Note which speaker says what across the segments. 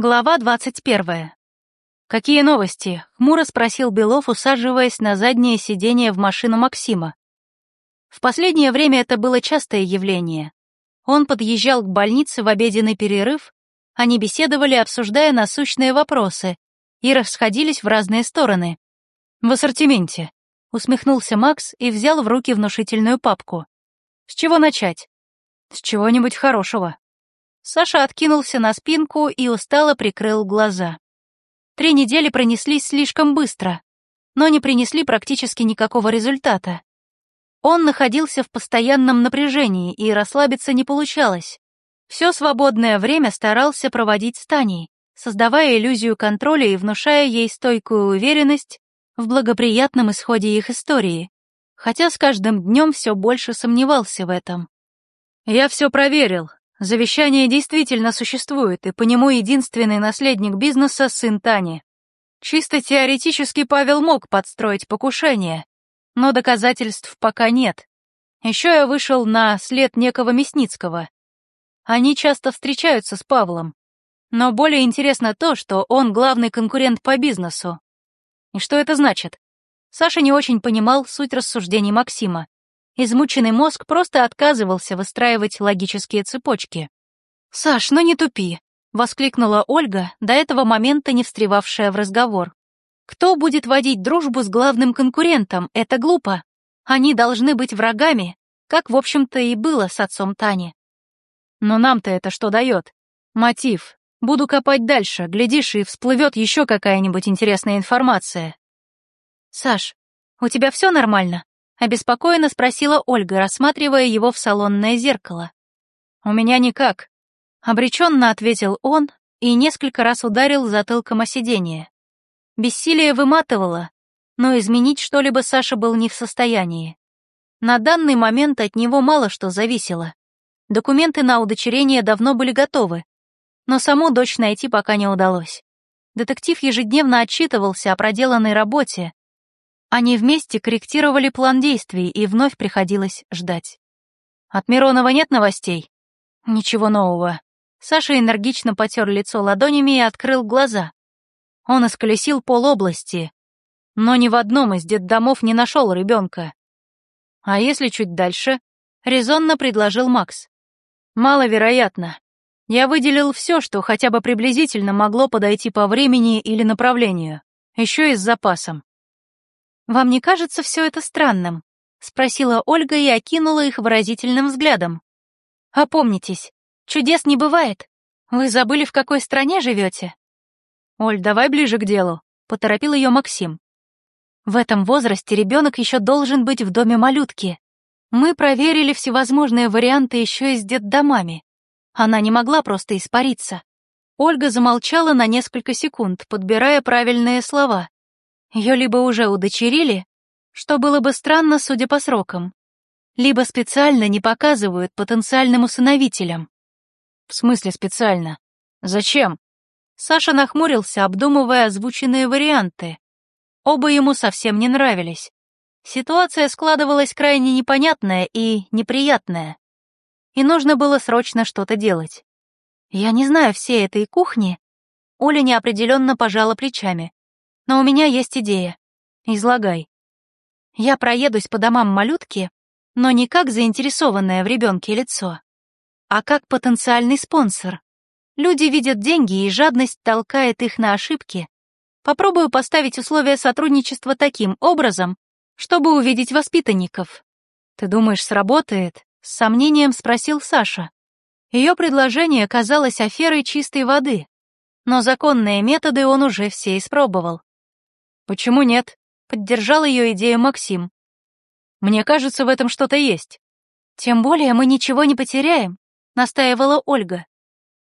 Speaker 1: Глава двадцать первая. «Какие новости?» — хмуро спросил Белов, усаживаясь на заднее сиденье в машину Максима. В последнее время это было частое явление. Он подъезжал к больнице в обеденный перерыв, они беседовали, обсуждая насущные вопросы, и расходились в разные стороны. «В ассортименте», — усмехнулся Макс и взял в руки внушительную папку. «С чего начать?» «С чего-нибудь хорошего». Саша откинулся на спинку и устало прикрыл глаза. Три недели пронеслись слишком быстро, но не принесли практически никакого результата. Он находился в постоянном напряжении, и расслабиться не получалось. Все свободное время старался проводить с Таней, создавая иллюзию контроля и внушая ей стойкую уверенность в благоприятном исходе их истории, хотя с каждым днем все больше сомневался в этом. «Я все проверил», Завещание действительно существует, и по нему единственный наследник бизнеса — сын Тани. Чисто теоретически Павел мог подстроить покушение, но доказательств пока нет. Еще я вышел на след некого Мясницкого. Они часто встречаются с Павлом. Но более интересно то, что он главный конкурент по бизнесу. И что это значит? Саша не очень понимал суть рассуждений Максима. Измученный мозг просто отказывался выстраивать логические цепочки. «Саш, ну не тупи!» — воскликнула Ольга, до этого момента не встревавшая в разговор. «Кто будет водить дружбу с главным конкурентом? Это глупо. Они должны быть врагами, как, в общем-то, и было с отцом Тани». «Но нам-то это что дает? Мотив. Буду копать дальше, глядишь, и всплывет еще какая-нибудь интересная информация». «Саш, у тебя все нормально?» Обеспокоенно спросила Ольга, рассматривая его в салонное зеркало. «У меня никак», — обреченно ответил он и несколько раз ударил затылком о сиденье. Бессилие выматывало, но изменить что-либо Саша был не в состоянии. На данный момент от него мало что зависело. Документы на удочерение давно были готовы, но саму дочь найти пока не удалось. Детектив ежедневно отчитывался о проделанной работе, они вместе корректировали план действий, и вновь приходилось ждать. От Миронова нет новостей? Ничего нового. Саша энергично потер лицо ладонями и открыл глаза. Он исколесил пол области, но ни в одном из детдомов не нашел ребенка. А если чуть дальше? Резонно предложил Макс. Маловероятно. Я выделил все, что хотя бы приблизительно могло подойти по времени или направлению, еще и с запасом. «Вам не кажется все это странным?» — спросила Ольга и окинула их выразительным взглядом. «Опомнитесь, чудес не бывает. Вы забыли, в какой стране живете?» «Оль, давай ближе к делу», — поторопил ее Максим. «В этом возрасте ребенок еще должен быть в доме малютки. Мы проверили всевозможные варианты еще и с детдомами. Она не могла просто испариться». Ольга замолчала на несколько секунд, подбирая правильные слова. Ее либо уже удочерили, что было бы странно, судя по срокам, либо специально не показывают потенциальным усыновителям. В смысле специально? Зачем? Саша нахмурился, обдумывая озвученные варианты. Оба ему совсем не нравились. Ситуация складывалась крайне непонятная и неприятная. И нужно было срочно что-то делать. Я не знаю всей этой кухни. Оля неопределенно пожала плечами. Но у меня есть идея. Излагай. Я проедусь по домам малютки, но не как заинтересованное в ребенке лицо, а как потенциальный спонсор. Люди видят деньги, и жадность толкает их на ошибки. Попробую поставить условия сотрудничества таким образом, чтобы увидеть воспитанников. Ты думаешь, сработает? С сомнением спросил Саша. Ее предложение казалось аферой чистой воды, но законные методы он уже все испробовал. «Почему нет?» — поддержал ее идею Максим. «Мне кажется, в этом что-то есть». «Тем более мы ничего не потеряем», — настаивала Ольга.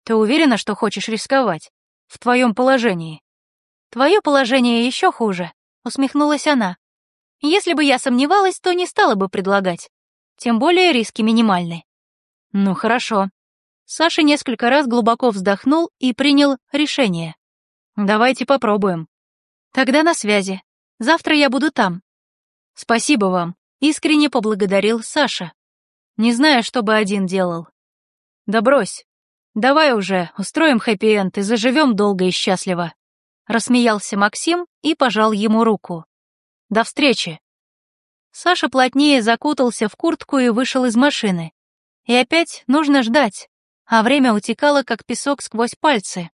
Speaker 1: «Ты уверена, что хочешь рисковать? В твоем положении?» «Твое положение еще хуже», — усмехнулась она. «Если бы я сомневалась, то не стала бы предлагать. Тем более риски минимальны». «Ну, хорошо». Саша несколько раз глубоко вздохнул и принял решение. «Давайте попробуем». Тогда на связи. Завтра я буду там. Спасибо вам. Искренне поблагодарил Саша. Не знаю, что бы один делал. Да брось. Давай уже устроим хэппи-энд и заживем долго и счастливо. Рассмеялся Максим и пожал ему руку. До встречи. Саша плотнее закутался в куртку и вышел из машины. И опять нужно ждать, а время утекало, как песок сквозь пальцы.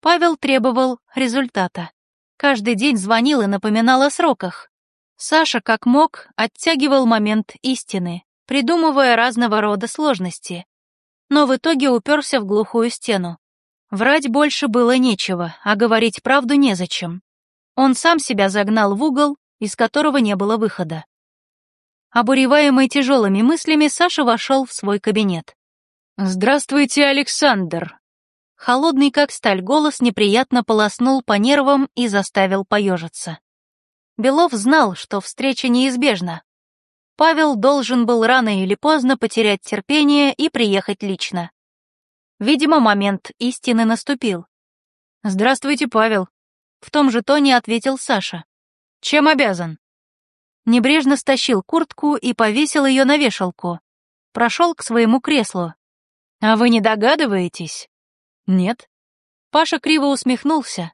Speaker 1: Павел требовал результата. Каждый день звонил и напоминал о сроках. Саша, как мог, оттягивал момент истины, придумывая разного рода сложности. Но в итоге уперся в глухую стену. Врать больше было нечего, а говорить правду незачем. Он сам себя загнал в угол, из которого не было выхода. Обуреваемый тяжелыми мыслями, Саша вошел в свой кабинет. «Здравствуйте, Александр!» Холодный, как сталь, голос неприятно полоснул по нервам и заставил поежиться. Белов знал, что встреча неизбежна. Павел должен был рано или поздно потерять терпение и приехать лично. Видимо, момент истины наступил. «Здравствуйте, Павел», — в том же тоне ответил Саша. «Чем обязан?» Небрежно стащил куртку и повесил ее на вешалку. Прошел к своему креслу. «А вы не догадываетесь?» «Нет». Паша криво усмехнулся,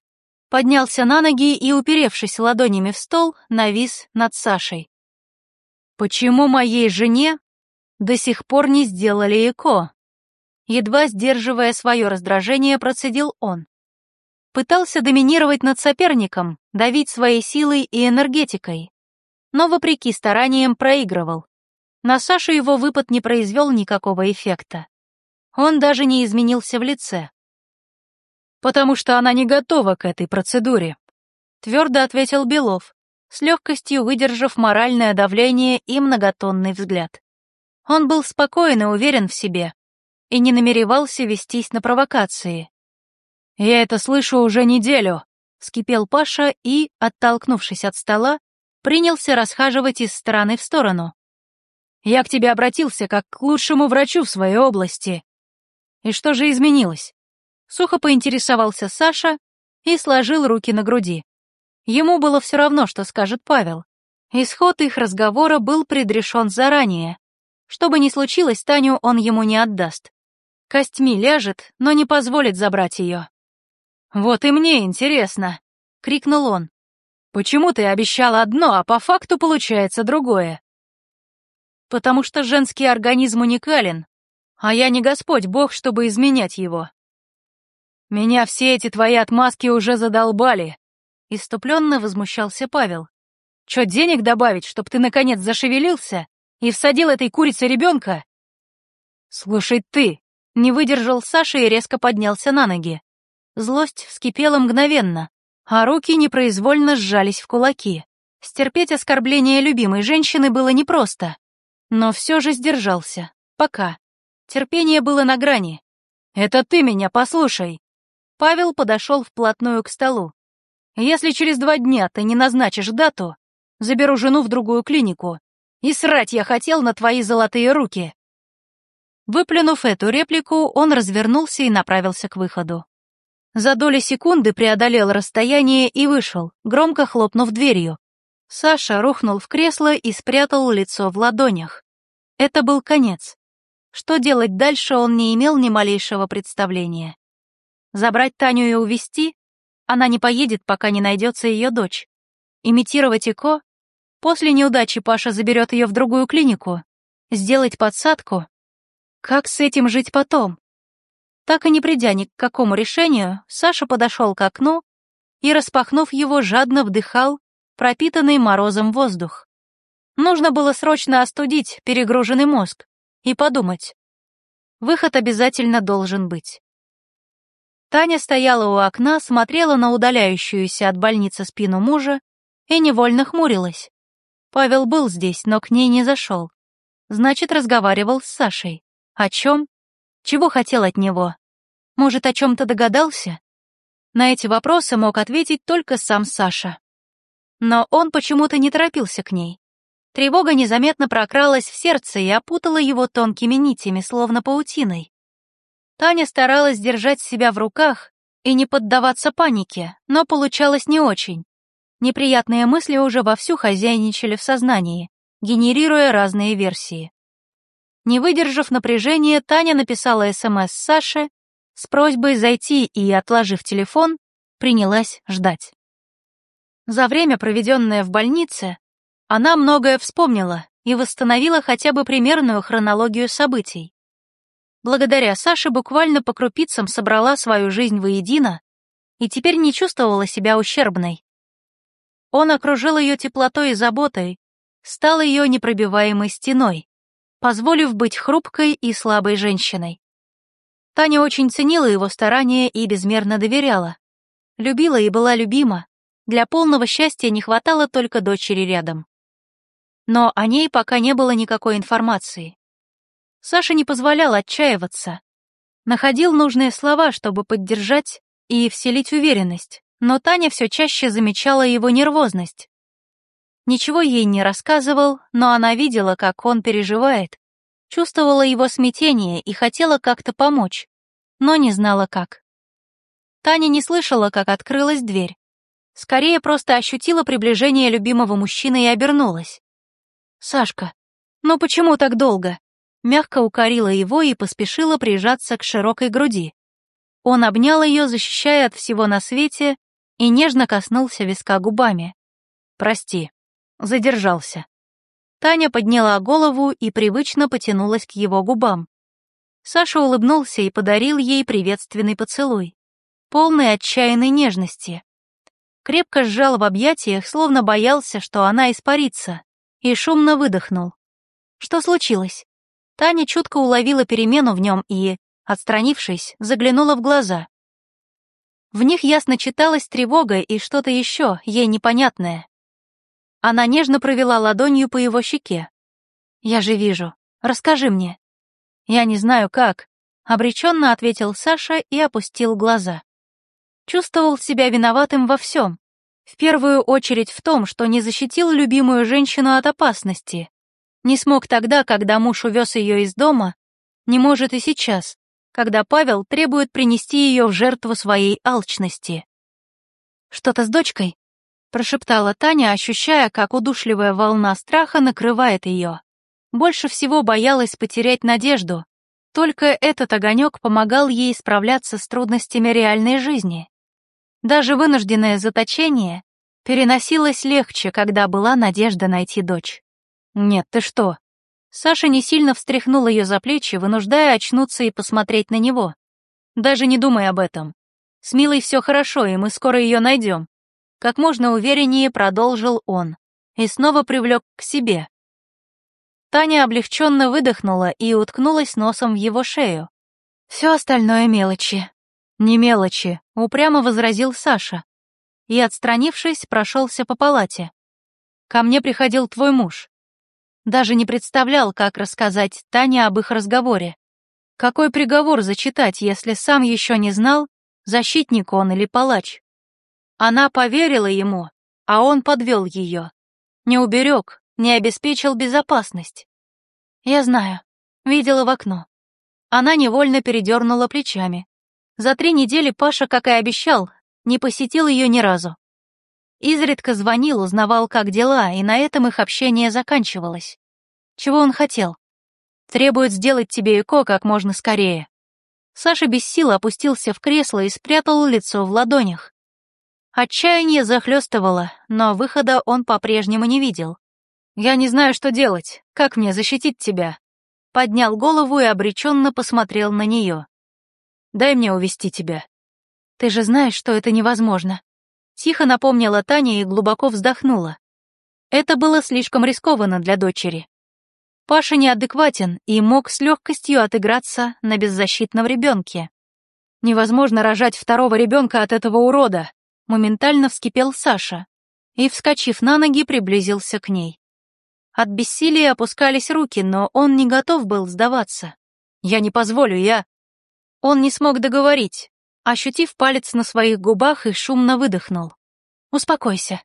Speaker 1: поднялся на ноги и, уперевшись ладонями в стол, навис над Сашей. «Почему моей жене до сих пор не сделали ЭКО?» Едва сдерживая свое раздражение, процедил он. Пытался доминировать над соперником, давить своей силой и энергетикой, но, вопреки стараниям, проигрывал. На Сашу его выпад не произвел никакого эффекта. Он даже не изменился в лице. «Потому что она не готова к этой процедуре», — твердо ответил Белов, с легкостью выдержав моральное давление и многотонный взгляд. Он был спокоен и уверен в себе, и не намеревался вестись на провокации. «Я это слышу уже неделю», — вскипел Паша и, оттолкнувшись от стола, принялся расхаживать из стороны в сторону. «Я к тебе обратился как к лучшему врачу в своей области. И что же изменилось?» Сухо поинтересовался Саша и сложил руки на груди. Ему было все равно, что скажет Павел. Исход их разговора был предрешен заранее. Что бы ни случилось, Таню он ему не отдаст. Костьми ляжет, но не позволит забрать ее. «Вот и мне интересно», — крикнул он. Почему ты обещала одно, а по факту получается другое? Потому что женский организм уникален, а я не Господь Бог, чтобы изменять его. Меня все эти твои отмазки уже задолбали. Иступленно возмущался Павел. Чё, денег добавить, чтоб ты наконец зашевелился и всадил этой курице ребенка? Слушай ты, не выдержал Саша и резко поднялся на ноги. Злость вскипела мгновенно, а руки непроизвольно сжались в кулаки. Стерпеть оскорбление любимой женщины было непросто. Но все же сдержался. Пока. Терпение было на грани. «Это ты меня послушай!» Павел подошел вплотную к столу. «Если через два дня ты не назначишь дату, заберу жену в другую клинику. И срать я хотел на твои золотые руки!» Выплюнув эту реплику, он развернулся и направился к выходу. За доли секунды преодолел расстояние и вышел, громко хлопнув дверью. Саша рухнул в кресло и спрятал лицо в ладонях. Это был конец. Что делать дальше, он не имел ни малейшего представления. Забрать Таню и увезти? Она не поедет, пока не найдется ее дочь. Имитировать ЭКО? После неудачи Паша заберет ее в другую клинику. Сделать подсадку? Как с этим жить потом? Так и не придя ни к какому решению, Саша подошел к окну и, распахнув его, жадно вдыхал пропитанный морозом воздух. Нужно было срочно остудить перегруженный мозг и подумать. Выход обязательно должен быть. Таня стояла у окна, смотрела на удаляющуюся от больницы спину мужа и невольно хмурилась. Павел был здесь, но к ней не зашел. Значит, разговаривал с Сашей. О чем? Чего хотел от него? Может, о чем-то догадался? На эти вопросы мог ответить только сам Саша. Но он почему-то не торопился к ней. Тревога незаметно прокралась в сердце и опутала его тонкими нитями, словно паутиной. Таня старалась держать себя в руках и не поддаваться панике, но получалось не очень. Неприятные мысли уже вовсю хозяйничали в сознании, генерируя разные версии. Не выдержав напряжения, Таня написала СМС Саше с просьбой зайти и, отложив телефон, принялась ждать. За время, проведенное в больнице, она многое вспомнила и восстановила хотя бы примерную хронологию событий. Благодаря Саше буквально по крупицам собрала свою жизнь воедино и теперь не чувствовала себя ущербной. Он окружил ее теплотой и заботой, стал ее непробиваемой стеной, позволив быть хрупкой и слабой женщиной. Таня очень ценила его старания и безмерно доверяла. Любила и была любима. Для полного счастья не хватало только дочери рядом. Но о ней пока не было никакой информации. Саша не позволял отчаиваться. Находил нужные слова, чтобы поддержать и вселить уверенность, но Таня все чаще замечала его нервозность. Ничего ей не рассказывал, но она видела, как он переживает, чувствовала его смятение и хотела как-то помочь, но не знала как. Таня не слышала, как открылась дверь. Скорее просто ощутила приближение любимого мужчины и обернулась. «Сашка, ну почему так долго?» Мягко укорила его и поспешила прижаться к широкой груди. Он обнял ее, защищая от всего на свете, и нежно коснулся виска губами. «Прости, задержался». Таня подняла голову и привычно потянулась к его губам. Саша улыбнулся и подарил ей приветственный поцелуй, полный отчаянной нежности. Крепко сжал в объятиях, словно боялся, что она испарится, и шумно выдохнул. Что случилось? Таня чутко уловила перемену в нем и, отстранившись, заглянула в глаза. В них ясно читалась тревога и что-то еще, ей непонятное. Она нежно провела ладонью по его щеке. «Я же вижу. Расскажи мне». «Я не знаю, как», — обреченно ответил Саша и опустил глаза. Чувствовал себя виноватым во всем. В первую очередь в том, что не защитил любимую женщину от опасности. Не смог тогда, когда муж увез ее из дома, не может и сейчас, когда Павел требует принести ее в жертву своей алчности. «Что-то с дочкой?» прошептала Таня, ощущая, как удушливая волна страха накрывает ее. Больше всего боялась потерять надежду. Только этот огонек помогал ей справляться с трудностями реальной жизни. Даже вынужденное заточение переносилось легче, когда была надежда найти дочь. «Нет, ты что?» Саша не сильно встряхнул ее за плечи, вынуждая очнуться и посмотреть на него. «Даже не думай об этом. С Милой все хорошо, и мы скоро ее найдем. Как можно увереннее продолжил он и снова привлек к себе. Таня облегченно выдохнула и уткнулась носом в его шею. Все остальное мелочи. Не мелочи, упрямо возразил Саша. И, отстранившись, прошелся по палате. Ко мне приходил твой муж. Даже не представлял, как рассказать Тане об их разговоре. Какой приговор зачитать, если сам еще не знал, защитник он или палач? Она поверила ему, а он подвел ее. Не уберег, не обеспечил безопасность. Я знаю, видела в окно. Она невольно передернула плечами. За три недели Паша, как и обещал, не посетил ее ни разу. Изредка звонил, узнавал, как дела, и на этом их общение заканчивалось. Чего он хотел? Требует сделать тебе ЭКО как можно скорее. Саша без сил опустился в кресло и спрятал лицо в ладонях. Отчаяние захлестывало, но выхода он по-прежнему не видел. «Я не знаю, что делать. Как мне защитить тебя?» Поднял голову и обреченно посмотрел на нее. «Дай мне увести тебя». «Ты же знаешь, что это невозможно». Тихо напомнила Таня и глубоко вздохнула. Это было слишком рискованно для дочери. Паша неадекватен и мог с легкостью отыграться на беззащитном ребенке. Невозможно рожать второго ребенка от этого урода, моментально вскипел Саша и, вскочив на ноги, приблизился к ней. От бессилия опускались руки, но он не готов был сдаваться. «Я не позволю, я...» Он не смог договорить, ощутив палец на своих губах и шумно выдохнул. «Успокойся».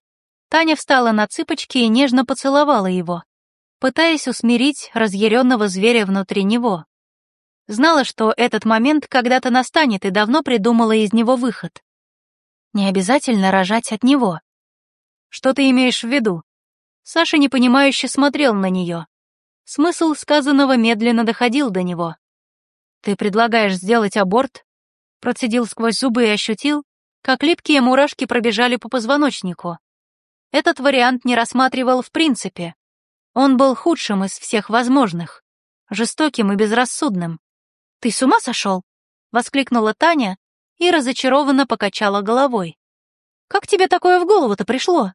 Speaker 1: Таня встала на цыпочки и нежно поцеловала его, пытаясь усмирить разъяренного зверя внутри него. Знала, что этот момент когда-то настанет и давно придумала из него выход. Не обязательно рожать от него. Что ты имеешь в виду? Саша непонимающе смотрел на нее. Смысл сказанного медленно доходил до него. Ты предлагаешь сделать аборт? Процедил сквозь зубы и ощутил, как липкие мурашки пробежали по позвоночнику. Этот вариант не рассматривал в принципе. Он был худшим из всех возможных, жестоким и безрассудным. «Ты с ума сошел?» — воскликнула Таня и разочарованно покачала головой. «Как тебе такое в голову-то пришло?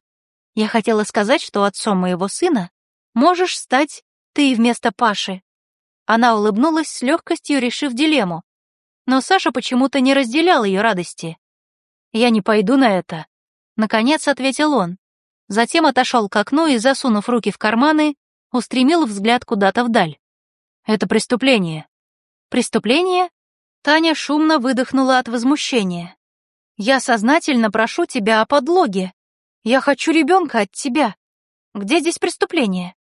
Speaker 1: Я хотела сказать, что отцом моего сына можешь стать ты вместо Паши». Она улыбнулась с легкостью, решив дилемму. Но Саша почему-то не разделял ее радости. «Я не пойду на это», — наконец ответил он. Затем отошел к окну и, засунув руки в карманы, устремил взгляд куда-то вдаль. «Это преступление». «Преступление?» Таня шумно выдохнула от возмущения. «Я сознательно прошу тебя о подлоге. Я хочу ребенка от тебя. Где здесь преступление?»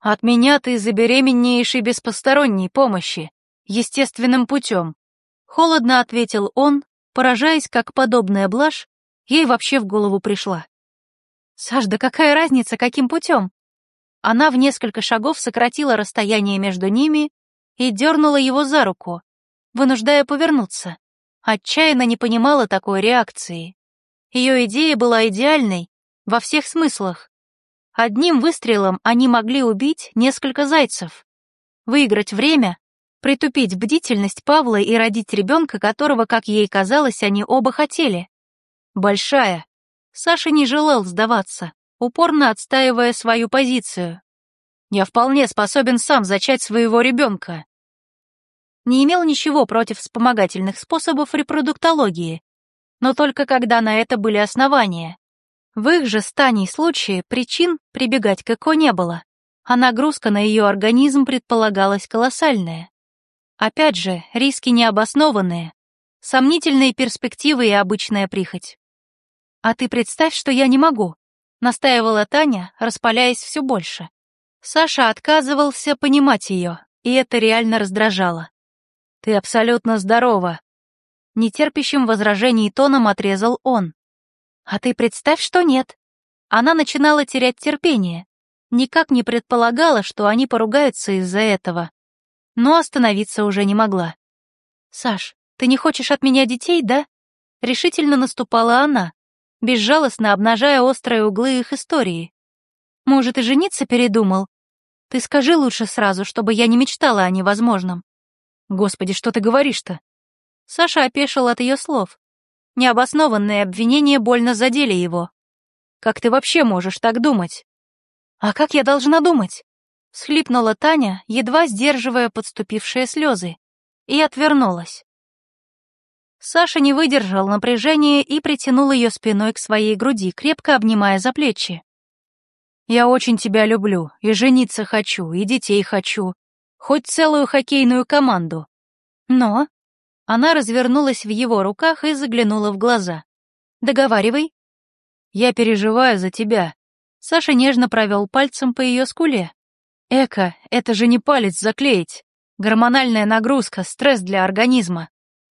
Speaker 1: «От меня ты забеременеешь и без посторонней помощи, естественным путем», — холодно ответил он, поражаясь, как подобная блажь ей вообще в голову пришла. «Саш, да какая разница, каким путем?» Она в несколько шагов сократила расстояние между ними и дернула его за руку, вынуждая повернуться. Отчаянно не понимала такой реакции. Ее идея была идеальной во всех смыслах. Одним выстрелом они могли убить несколько зайцев, выиграть время, притупить бдительность Павла и родить ребенка, которого, как ей казалось, они оба хотели. Большая. Саша не желал сдаваться, упорно отстаивая свою позицию. «Я вполне способен сам зачать своего ребенка», не имел ничего против вспомогательных способов репродуктологии, но только когда на это были основания. В их же станей случае причин прибегать к ЭКО не было, а нагрузка на ее организм предполагалась колоссальная. Опять же, риски необоснованные, сомнительные перспективы и обычная прихоть. «А ты представь, что я не могу», — настаивала Таня, распаляясь все больше. Саша отказывался понимать ее, и это реально раздражало. «Ты абсолютно здорова!» Нетерпящим возражений тоном отрезал он. «А ты представь, что нет!» Она начинала терять терпение. Никак не предполагала, что они поругаются из-за этого. Но остановиться уже не могла. «Саш, ты не хочешь от меня детей, да?» Решительно наступала она, безжалостно обнажая острые углы их истории. «Может, и жениться передумал? Ты скажи лучше сразу, чтобы я не мечтала о невозможном. Господи, что ты говоришь-то? Саша опешил от ее слов. Необоснованные обвинения больно задели его. Как ты вообще можешь так думать? А как я должна думать? Схлипнула Таня, едва сдерживая подступившие слезы, и отвернулась. Саша не выдержал напряжения и притянул ее спиной к своей груди, крепко обнимая за плечи. «Я очень тебя люблю, и жениться хочу, и детей хочу, хоть целую хоккейную команду. Но... Она развернулась в его руках и заглянула в глаза. «Договаривай». «Я переживаю за тебя». Саша нежно провел пальцем по ее скуле. «Эка, это же не палец заклеить. Гормональная нагрузка, стресс для организма.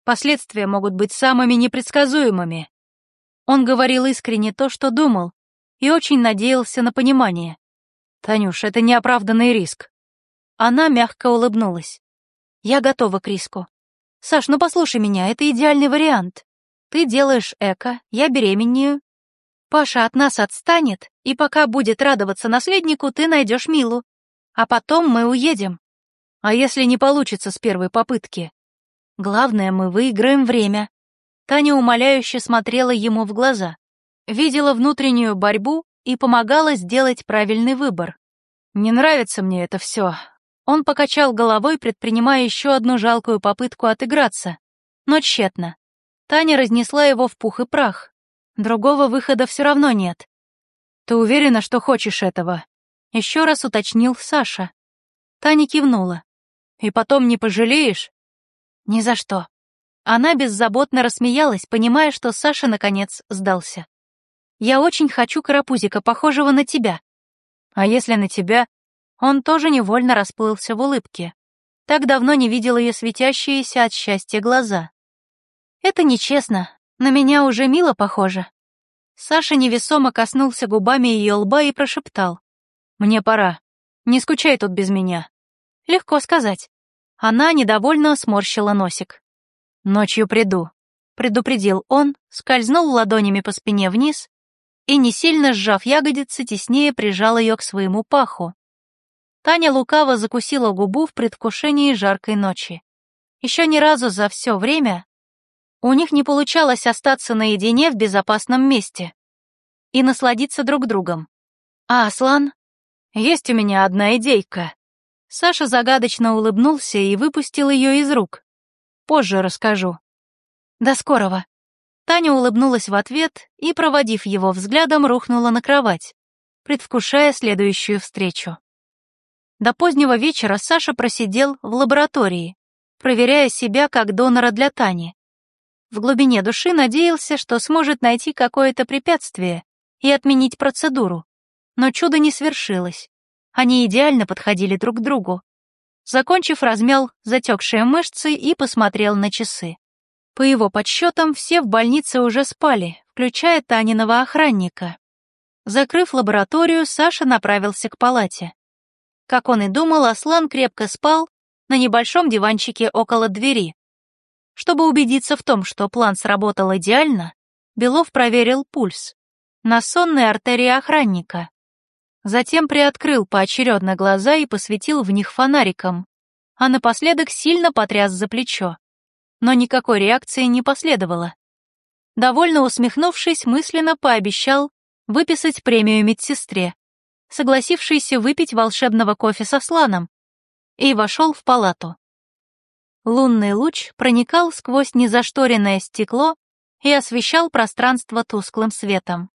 Speaker 1: Последствия могут быть самыми непредсказуемыми». Он говорил искренне то, что думал, и очень надеялся на понимание. «Танюш, это неоправданный риск. Она мягко улыбнулась. «Я готова к риску. Саш, ну послушай меня, это идеальный вариант. Ты делаешь эко, я беременею. Паша от нас отстанет, и пока будет радоваться наследнику, ты найдешь Милу. А потом мы уедем. А если не получится с первой попытки? Главное, мы выиграем время». Таня умоляюще смотрела ему в глаза, видела внутреннюю борьбу и помогала сделать правильный выбор. «Не нравится мне это все, он покачал головой, предпринимая еще одну жалкую попытку отыграться, но тщетно. Таня разнесла его в пух и прах. Другого выхода все равно нет. «Ты уверена, что хочешь этого?» Еще раз уточнил Саша. Таня кивнула. «И потом не пожалеешь?» «Ни за что». Она беззаботно рассмеялась, понимая, что Саша, наконец, сдался. «Я очень хочу карапузика, похожего на тебя». «А если на тебя, он тоже невольно расплылся в улыбке. Так давно не видел ее светящиеся от счастья глаза. «Это нечестно, на меня уже мило похоже». Саша невесомо коснулся губами ее лба и прошептал. «Мне пора. Не скучай тут без меня». Легко сказать. Она недовольно сморщила носик. «Ночью приду», предупредил он, скользнул ладонями по спине вниз и, не сильно сжав ягодицы, теснее прижал ее к своему паху. Таня лукаво закусила губу в предвкушении жаркой ночи. Еще ни разу за все время у них не получалось остаться наедине в безопасном месте и насладиться друг другом. А Аслан? Есть у меня одна идейка. Саша загадочно улыбнулся и выпустил ее из рук. Позже расскажу. До скорого. Таня улыбнулась в ответ и, проводив его взглядом, рухнула на кровать, предвкушая следующую встречу. До позднего вечера Саша просидел в лаборатории, проверяя себя как донора для Тани. В глубине души надеялся, что сможет найти какое-то препятствие и отменить процедуру. Но чудо не свершилось. Они идеально подходили друг к другу. Закончив, размял затекшие мышцы и посмотрел на часы. По его подсчетам, все в больнице уже спали, включая Таниного охранника. Закрыв лабораторию, Саша направился к палате. Как он и думал, Аслан крепко спал на небольшом диванчике около двери. Чтобы убедиться в том, что план сработал идеально, Белов проверил пульс на сонной артерии охранника. Затем приоткрыл поочередно глаза и посветил в них фонариком, а напоследок сильно потряс за плечо. Но никакой реакции не последовало. Довольно усмехнувшись, мысленно пообещал выписать премию медсестре, согласившейся выпить волшебного кофе со сланом, и вошел в палату. Лунный луч проникал сквозь незашторенное стекло и освещал пространство тусклым светом.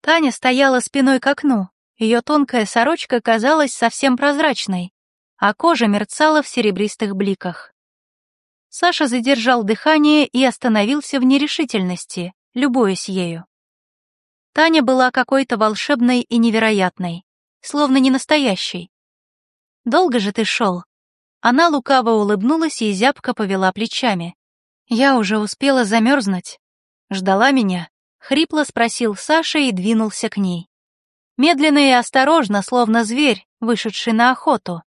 Speaker 1: Таня стояла спиной к окну, ее тонкая сорочка казалась совсем прозрачной, а кожа мерцала в серебристых бликах. Саша задержал дыхание и остановился в нерешительности, любуясь ею. Таня была какой-то волшебной и невероятной, словно не настоящей. «Долго же ты шел?» Она лукаво улыбнулась и зябко повела плечами. «Я уже успела замерзнуть. Ждала меня?» Хрипло спросил Саша и двинулся к ней. Медленно и осторожно, словно зверь, вышедший на охоту.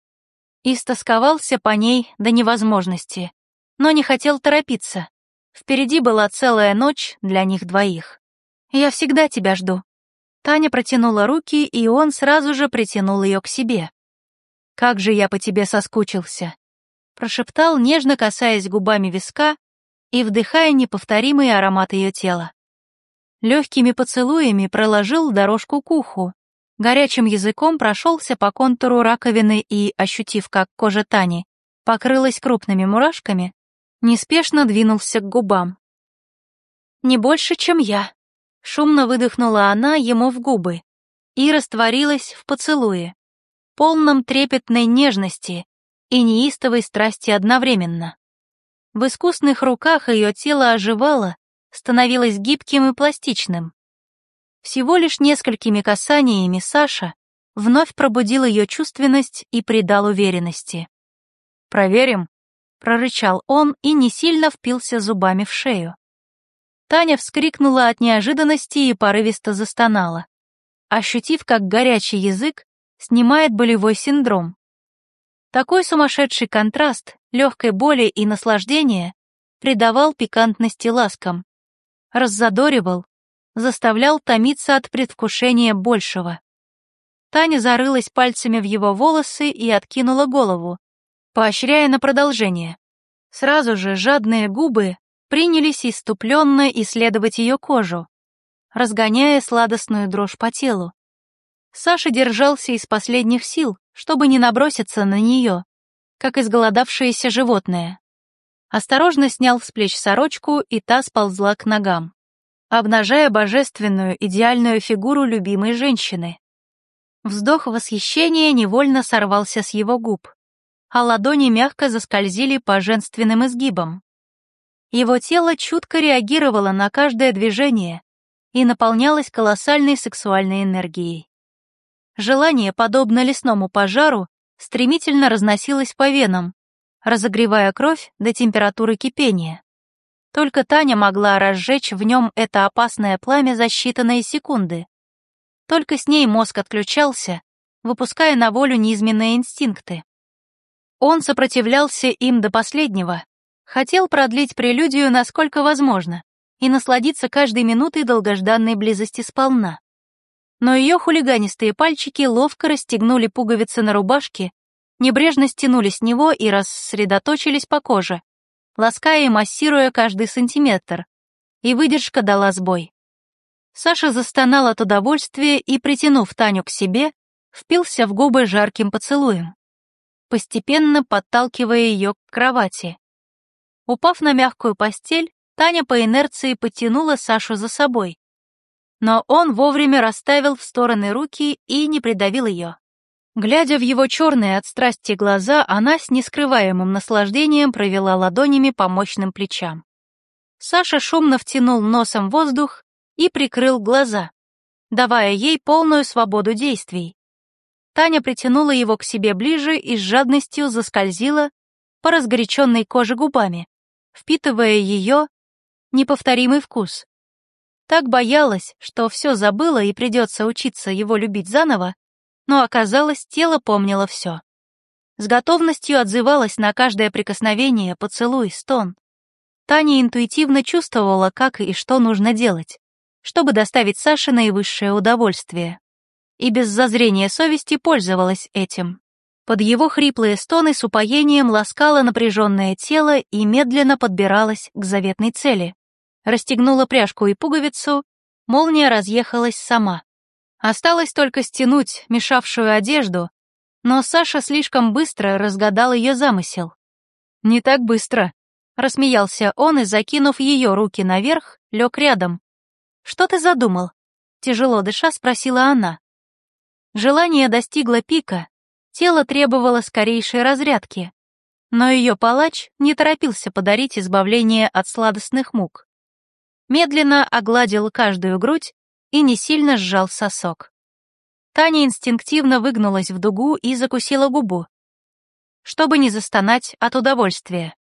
Speaker 1: Истосковался по ней до невозможности, но не хотел торопиться. Впереди была целая ночь для них двоих. «Я всегда тебя жду». Таня протянула руки, и он сразу же притянул ее к себе. «Как же я по тебе соскучился!» Прошептал, нежно касаясь губами виска и вдыхая неповторимый аромат ее тела легкими поцелуями проложил дорожку к уху, горячим языком прошелся по контуру раковины и, ощутив, как кожа Тани покрылась крупными мурашками, неспешно двинулся к губам. «Не больше, чем я», — шумно выдохнула она ему в губы и растворилась в поцелуе, полном трепетной нежности и неистовой страсти одновременно. В искусных руках ее тело оживало, становилось гибким и пластичным. Всего лишь несколькими касаниями Саша вновь пробудил ее чувственность и придал уверенности. «Проверим», — прорычал он и не сильно впился зубами в шею. Таня вскрикнула от неожиданности и порывисто застонала, ощутив, как горячий язык снимает болевой синдром. Такой сумасшедший контраст легкой боли и наслаждения придавал пикантности ласкам раззадоривал, заставлял томиться от предвкушения большего. Таня зарылась пальцами в его волосы и откинула голову, поощряя на продолжение. Сразу же жадные губы принялись иступленно исследовать ее кожу, разгоняя сладостную дрожь по телу. Саша держался из последних сил, чтобы не наброситься на нее, как изголодавшееся животное осторожно снял с плеч сорочку, и та сползла к ногам, обнажая божественную идеальную фигуру любимой женщины. Вздох восхищения невольно сорвался с его губ, а ладони мягко заскользили по женственным изгибам. Его тело чутко реагировало на каждое движение и наполнялось колоссальной сексуальной энергией. Желание, подобно лесному пожару, стремительно разносилось по венам, разогревая кровь до температуры кипения. Только Таня могла разжечь в нем это опасное пламя за считанные секунды. Только с ней мозг отключался, выпуская на волю низменные инстинкты. Он сопротивлялся им до последнего, Хотел продлить прелюдию насколько возможно и насладиться каждой минутой долгожданной близости сполна. Но ее хулиганистые пальчики ловко расстегнули пуговицы на рубашке, небрежно стянули с него и рассредоточились по коже, лаская и массируя каждый сантиметр, и выдержка дала сбой. Саша застонал от удовольствия и, притянув Таню к себе, впился в губы жарким поцелуем, постепенно подталкивая ее к кровати. Упав на мягкую постель, Таня по инерции потянула Сашу за собой. Но он вовремя расставил в стороны руки и не придавил ее. Глядя в его черные от страсти глаза, она с нескрываемым наслаждением провела ладонями по мощным плечам. Саша шумно втянул носом воздух и прикрыл глаза, давая ей полную свободу действий. Таня притянула его к себе ближе и с жадностью заскользила по разгоряченной коже губами, впитывая ее неповторимый вкус. Так боялась, что все забыла и придется учиться его любить заново, но оказалось, тело помнило все. С готовностью отзывалась на каждое прикосновение, поцелуй, стон. Таня интуитивно чувствовала, как и что нужно делать, чтобы доставить Саше наивысшее удовольствие. И без зазрения совести пользовалась этим. Под его хриплые стоны с упоением ласкала напряженное тело и медленно подбиралась к заветной цели. Расстегнула пряжку и пуговицу, молния разъехалась сама. Осталось только стянуть мешавшую одежду, но Саша слишком быстро разгадал ее замысел. «Не так быстро», — рассмеялся он и, закинув ее руки наверх, лег рядом. «Что ты задумал?» — тяжело дыша спросила она. Желание достигло пика, Тело требовало скорейшей разрядки, но ее палач не торопился подарить избавление от сладостных мук. Медленно огладил каждую грудь и не сильно сжал сосок. Таня инстинктивно выгнулась в дугу и закусила губу, чтобы не застонать от удовольствия.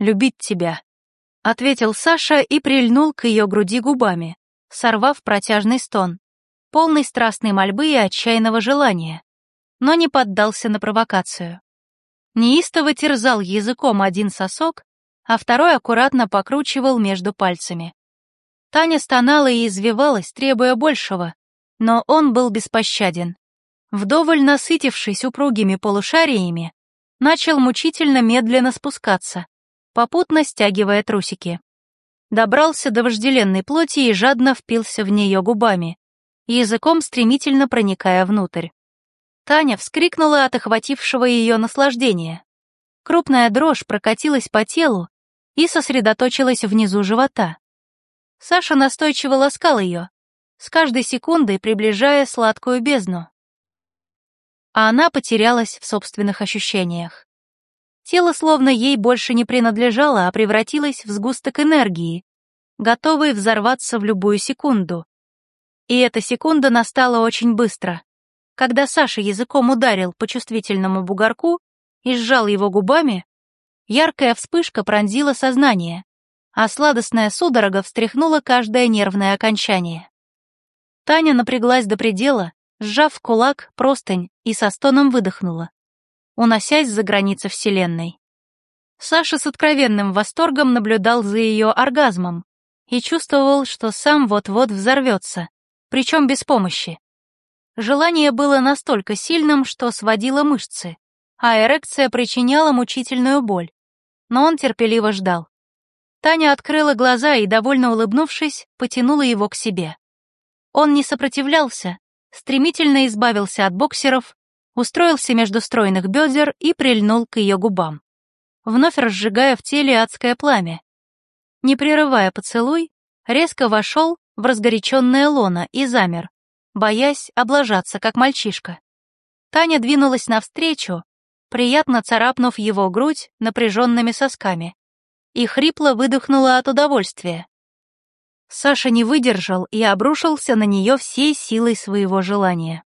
Speaker 1: «Любить тебя», — ответил Саша и прильнул к ее груди губами, сорвав протяжный стон, полный страстной мольбы и отчаянного желания но не поддался на провокацию. Неистово терзал языком один сосок, а второй аккуратно покручивал между пальцами. Таня стонала и извивалась, требуя большего, но он был беспощаден. Вдоволь насытившись упругими полушариями, начал мучительно медленно спускаться, попутно стягивая трусики. Добрался до вожделенной плоти и жадно впился в нее губами, языком стремительно проникая внутрь. Таня вскрикнула от охватившего ее наслаждения. Крупная дрожь прокатилась по телу и сосредоточилась внизу живота. Саша настойчиво ласкал ее, с каждой секундой приближая сладкую бездну. А она потерялась в собственных ощущениях. Тело словно ей больше не принадлежало, а превратилось в сгусток энергии, готовый взорваться в любую секунду. И эта секунда настала очень быстро когда Саша языком ударил по чувствительному бугорку и сжал его губами, яркая вспышка пронзила сознание, а сладостная судорога встряхнула каждое нервное окончание. Таня напряглась до предела, сжав в кулак простынь и со стоном выдохнула, уносясь за границы Вселенной. Саша с откровенным восторгом наблюдал за ее оргазмом и чувствовал, что сам вот-вот взорвется, причем без помощи. Желание было настолько сильным, что сводило мышцы, а эрекция причиняла мучительную боль. Но он терпеливо ждал. Таня открыла глаза и, довольно улыбнувшись, потянула его к себе. Он не сопротивлялся, стремительно избавился от боксеров, устроился между стройных бедер и прильнул к ее губам, вновь разжигая в теле адское пламя. Не прерывая поцелуй, резко вошел в разгоряченное лоно и замер, боясь облажаться, как мальчишка. Таня двинулась навстречу, приятно царапнув его грудь напряженными сосками, и хрипло выдохнула от удовольствия. Саша не выдержал и обрушился на нее всей силой своего желания.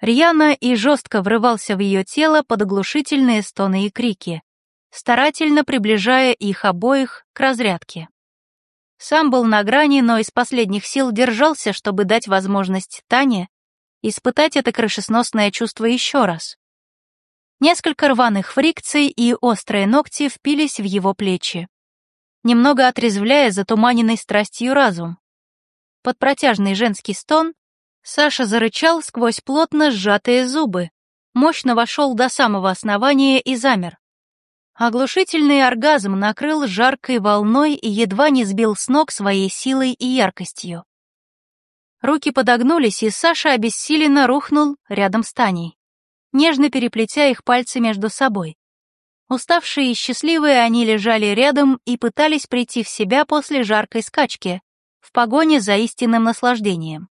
Speaker 1: Рьяно и жестко врывался в ее тело под оглушительные стоны и крики, старательно приближая их обоих к разрядке. Сам был на грани, но из последних сил держался, чтобы дать возможность Тане испытать это крышесносное чувство еще раз. Несколько рваных фрикций и острые ногти впились в его плечи, немного отрезвляя затуманенный страстью разум. Под протяжный женский стон Саша зарычал сквозь плотно сжатые зубы, мощно вошел до самого основания и замер. Оглушительный оргазм накрыл жаркой волной и едва не сбил с ног своей силой и яркостью. Руки подогнулись, и Саша обессиленно рухнул рядом с Таней, нежно переплетя их пальцы между собой. Уставшие и счастливые они лежали рядом и пытались прийти в себя после жаркой скачки, в погоне за истинным наслаждением.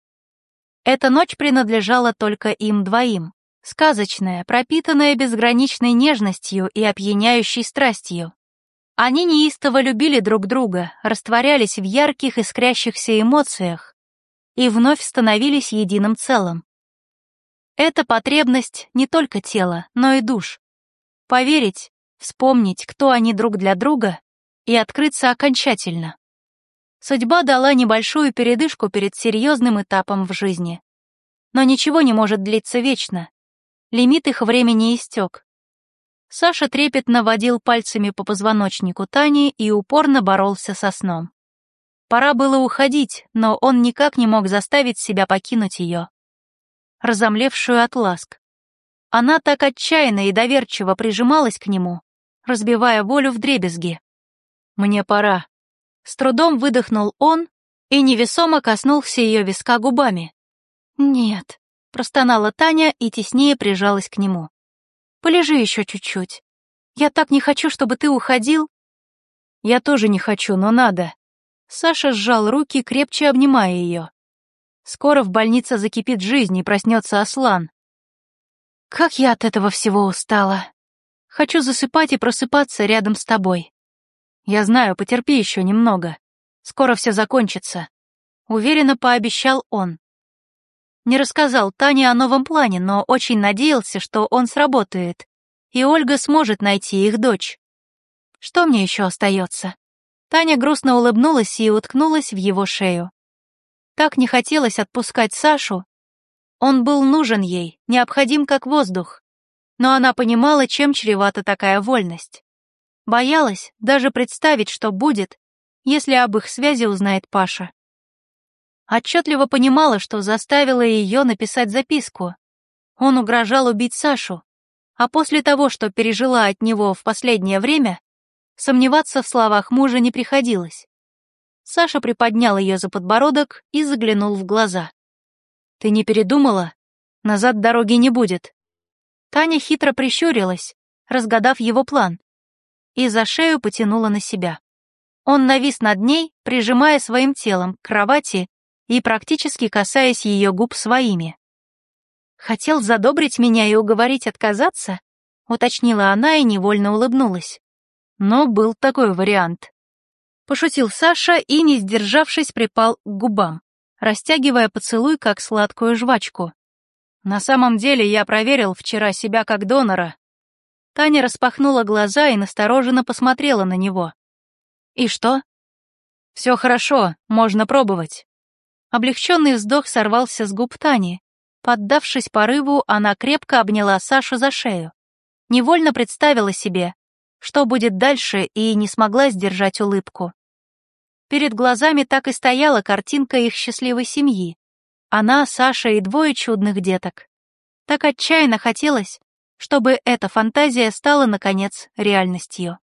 Speaker 1: Эта ночь принадлежала только им двоим, сказочная, пропитанная безграничной нежностью и опьяняющей страстью. Они неистово любили друг друга, растворялись в ярких искрящихся эмоциях и вновь становились единым целым. Это потребность не только тела, но и душ. Поверить, вспомнить, кто они друг для друга, и открыться окончательно. Судьба дала небольшую передышку перед серьезным этапом в жизни. Но ничего не может длиться вечно. Лимит их времени истек. Саша трепетно водил пальцами по позвоночнику Тани и упорно боролся со сном. Пора было уходить, но он никак не мог заставить себя покинуть ее. Разомлевшую от ласк. Она так отчаянно и доверчиво прижималась к нему, разбивая волю в дребезги. «Мне пора». С трудом выдохнул он и невесомо коснулся ее виска губами. «Нет», — простонала Таня и теснее прижалась к нему. «Полежи еще чуть-чуть. Я так не хочу, чтобы ты уходил». «Я тоже не хочу, но надо». Саша сжал руки, крепче обнимая ее. «Скоро в больнице закипит жизнь и проснется Аслан». «Как я от этого всего устала», Хочу засыпать и просыпаться рядом с тобой. Я знаю, потерпи еще немного. Скоро все закончится. Уверенно пообещал он. Не рассказал Тане о новом плане, но очень надеялся, что он сработает, и Ольга сможет найти их дочь. Что мне еще остается? Таня грустно улыбнулась и уткнулась в его шею. Так не хотелось отпускать Сашу. Он был нужен ей, необходим как воздух но она понимала, чем чревата такая вольность. Боялась даже представить, что будет, если об их связи узнает Паша. Отчетливо понимала, что заставила ее написать записку. Он угрожал убить Сашу, а после того, что пережила от него в последнее время, сомневаться в словах мужа не приходилось. Саша приподнял ее за подбородок и заглянул в глаза. «Ты не передумала? Назад дороги не будет. Таня хитро прищурилась, разгадав его план, и за шею потянула на себя. Он навис над ней, прижимая своим телом к кровати и практически касаясь ее губ своими. «Хотел задобрить меня и уговорить отказаться?» — уточнила она и невольно улыбнулась. Но был такой вариант. Пошутил Саша и, не сдержавшись, припал к губам, растягивая поцелуй, как сладкую жвачку. На самом деле я проверил вчера себя как донора. Таня распахнула глаза и настороженно посмотрела на него. И что? Все хорошо, можно пробовать. Облегченный вздох сорвался с губ Тани. Поддавшись порыву, она крепко обняла Сашу за шею. Невольно представила себе, что будет дальше, и не смогла сдержать улыбку. Перед глазами так и стояла картинка их счастливой семьи, она, Саша и двое чудных деток. Так отчаянно хотелось, чтобы эта фантазия стала, наконец, реальностью.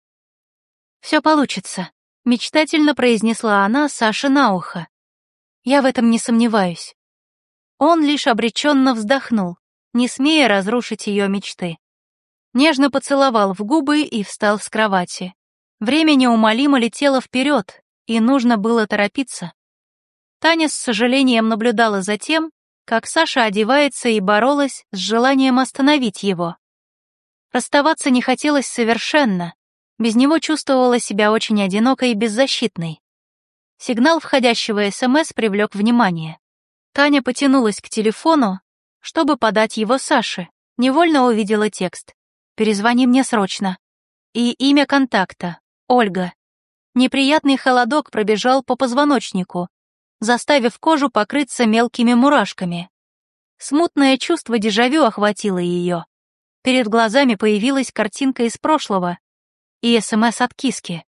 Speaker 1: «Все получится», — мечтательно произнесла она Саше на ухо. «Я в этом не сомневаюсь». Он лишь обреченно вздохнул, не смея разрушить ее мечты. Нежно поцеловал в губы и встал с кровати. Время неумолимо летело вперед, и нужно было торопиться. Таня с сожалением наблюдала за тем, как Саша одевается и боролась с желанием остановить его. Расставаться не хотелось совершенно, без него чувствовала себя очень одинокой и беззащитной. Сигнал входящего СМС привлек внимание. Таня потянулась к телефону, чтобы подать его Саше, невольно увидела текст. «Перезвони мне срочно». И имя контакта — Ольга. Неприятный холодок пробежал по позвоночнику, заставив кожу покрыться мелкими мурашками. Смутное чувство дежавю охватило ее. Перед глазами появилась картинка из прошлого и СМС от киски.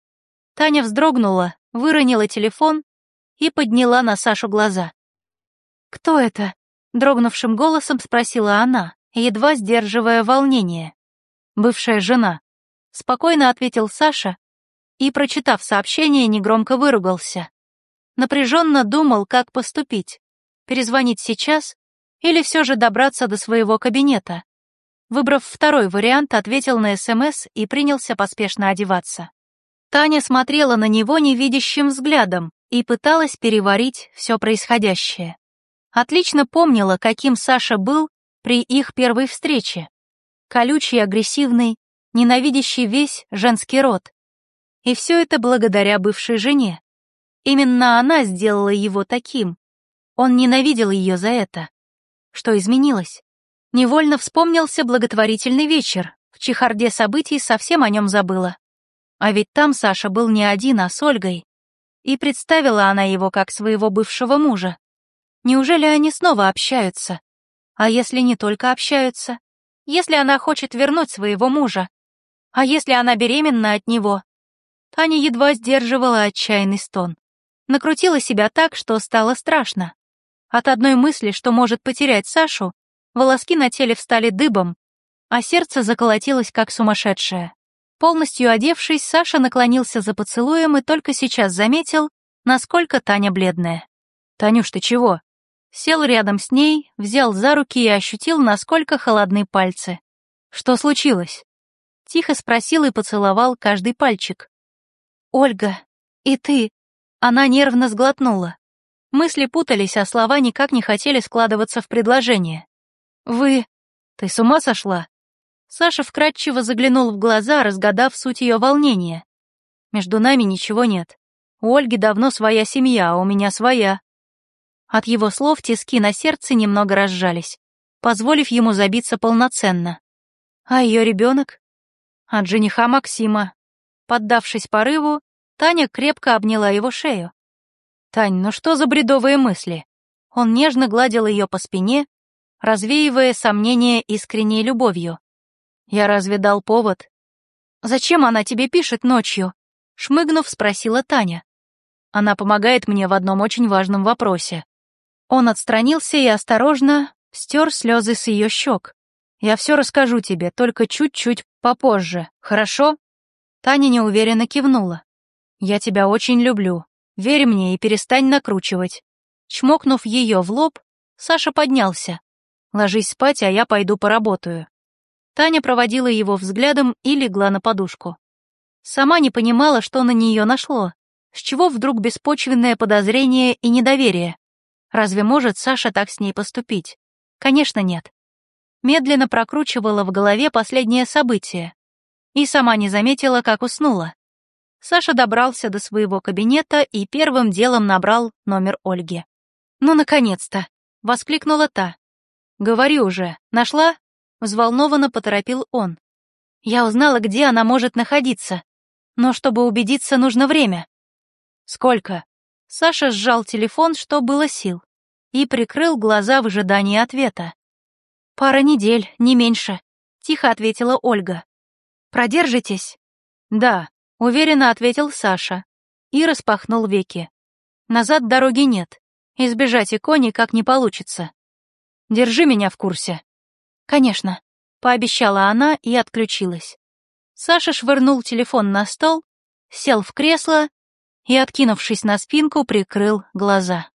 Speaker 1: Таня вздрогнула, выронила телефон и подняла на Сашу глаза. «Кто это?» — дрогнувшим голосом спросила она, едва сдерживая волнение. «Бывшая жена», — спокойно ответил Саша и, прочитав сообщение, негромко выругался. Напряженно думал, как поступить. Перезвонить сейчас или все же добраться до своего кабинета. Выбрав второй вариант, ответил на СМС и принялся поспешно одеваться. Таня смотрела на него невидящим взглядом и пыталась переварить все происходящее. Отлично помнила, каким Саша был при их первой встрече. Колючий, агрессивный, ненавидящий весь женский род. И все это благодаря бывшей жене. Именно она сделала его таким. Он ненавидел ее за это. Что изменилось? Невольно вспомнился благотворительный вечер. В чехарде событий совсем о нем забыла. А ведь там Саша был не один, а с Ольгой. И представила она его как своего бывшего мужа. Неужели они снова общаются? А если не только общаются? Если она хочет вернуть своего мужа? А если она беременна от него? Таня едва сдерживала отчаянный стон. Накрутила себя так, что стало страшно. От одной мысли, что может потерять Сашу, Волоски на теле встали дыбом, а сердце заколотилось как сумасшедшее. Полностью одевшись, Саша наклонился за поцелуем и только сейчас заметил, насколько Таня бледная. «Танюш, ты чего?» Сел рядом с ней, взял за руки и ощутил, насколько холодны пальцы. «Что случилось?» Тихо спросил и поцеловал каждый пальчик. «Ольга, и ты?» Она нервно сглотнула. Мысли путались, а слова никак не хотели складываться в предложение. «Вы... Ты с ума сошла?» Саша вкратчиво заглянул в глаза, разгадав суть ее волнения. «Между нами ничего нет. У Ольги давно своя семья, а у меня своя». От его слов тиски на сердце немного разжались, позволив ему забиться полноценно. А ее ребенок? От жениха Максима. Поддавшись порыву, Таня крепко обняла его шею. «Тань, ну что за бредовые мысли?» Он нежно гладил ее по спине, развеивая сомнения искренней любовью. «Я разве дал повод?» «Зачем она тебе пишет ночью?» Шмыгнув, спросила Таня. «Она помогает мне в одном очень важном вопросе». Он отстранился и осторожно стер слезы с ее щек. «Я все расскажу тебе, только чуть-чуть попозже, хорошо?» Таня неуверенно кивнула. «Я тебя очень люблю. Верь мне и перестань накручивать». Чмокнув ее в лоб, Саша поднялся. Ложись спать, а я пойду поработаю». Таня проводила его взглядом и легла на подушку. Сама не понимала, что на нее нашло. С чего вдруг беспочвенное подозрение и недоверие? Разве может Саша так с ней поступить? Конечно, нет. Медленно прокручивала в голове последнее событие. И сама не заметила, как уснула. Саша добрался до своего кабинета и первым делом набрал номер Ольги. «Ну, наконец-то!» — воскликнула та. «Говори уже, нашла?» — взволнованно поторопил он. «Я узнала, где она может находиться, но чтобы убедиться, нужно время». «Сколько?» Саша сжал телефон, что было сил, и прикрыл глаза в ожидании ответа. «Пара недель, не меньше», — тихо ответила Ольга. «Продержитесь?» «Да», — уверенно ответил Саша и распахнул веки. «Назад дороги нет, избежать ИКО никак не получится». Держи меня в курсе». «Конечно», — пообещала она и отключилась. Саша швырнул телефон на стол, сел в кресло и, откинувшись на спинку, прикрыл глаза.